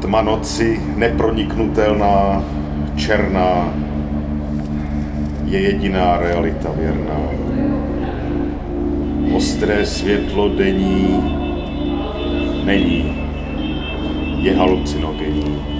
Tma noci, neproniknutelná, černá, je jediná realita věrná. Ostré světlo denní není, je halucinogenní.